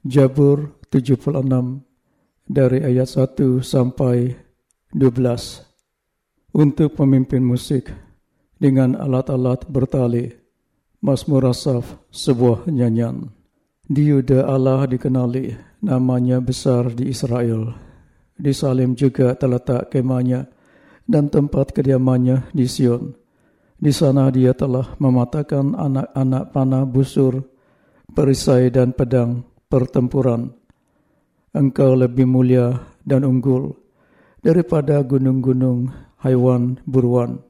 Jabur 76 dari ayat 1 sampai 12 untuk pemimpin musik dengan alat-alat bertali Mazmur Asaf sebuah nyanyian. Di Yuda Allah dikenali namanya besar di Israel. Di Salim juga terletak kemahnya dan tempat kediamannya di Sion. Di sana dia telah mematahkan anak-anak panah busur perisai dan pedang pertempuran. Engkau lebih mulia dan unggul daripada gunung-gunung haiwan buruan.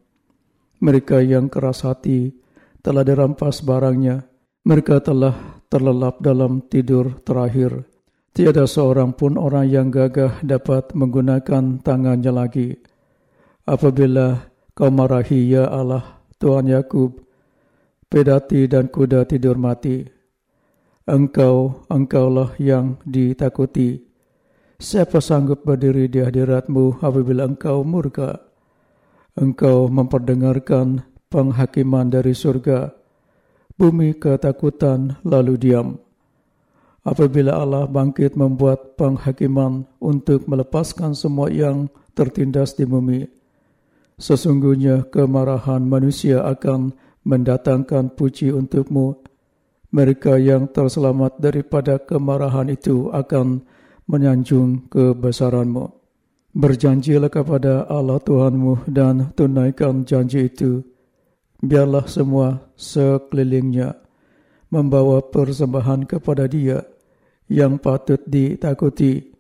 Mereka yang keras hati telah dirampas barangnya. Mereka telah terlelap dalam tidur terakhir. Tiada seorang pun orang yang gagah dapat menggunakan tangannya lagi. Apabila kau marahi ya Allah, Tuhan Yakub, pedati dan kuda tidur mati. Engkau, engkaulah yang ditakuti. Siapa sanggup berdiri di hadiratmu apabila engkau murka? Engkau memperdengarkan penghakiman dari surga. Bumi ketakutan lalu diam. Apabila Allah bangkit membuat penghakiman untuk melepaskan semua yang tertindas di bumi, sesungguhnya kemarahan manusia akan mendatangkan puji untukmu mereka yang terselamat daripada kemarahan itu akan menyanjung kebesaranmu. Berjanjilah kepada Allah Tuhanmu dan tunaikan janji itu. Biarlah semua sekelilingnya membawa persembahan kepada dia yang patut ditakuti.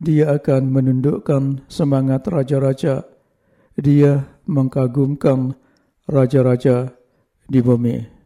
Dia akan menundukkan semangat raja-raja. Dia mengagumkan raja-raja di bumi.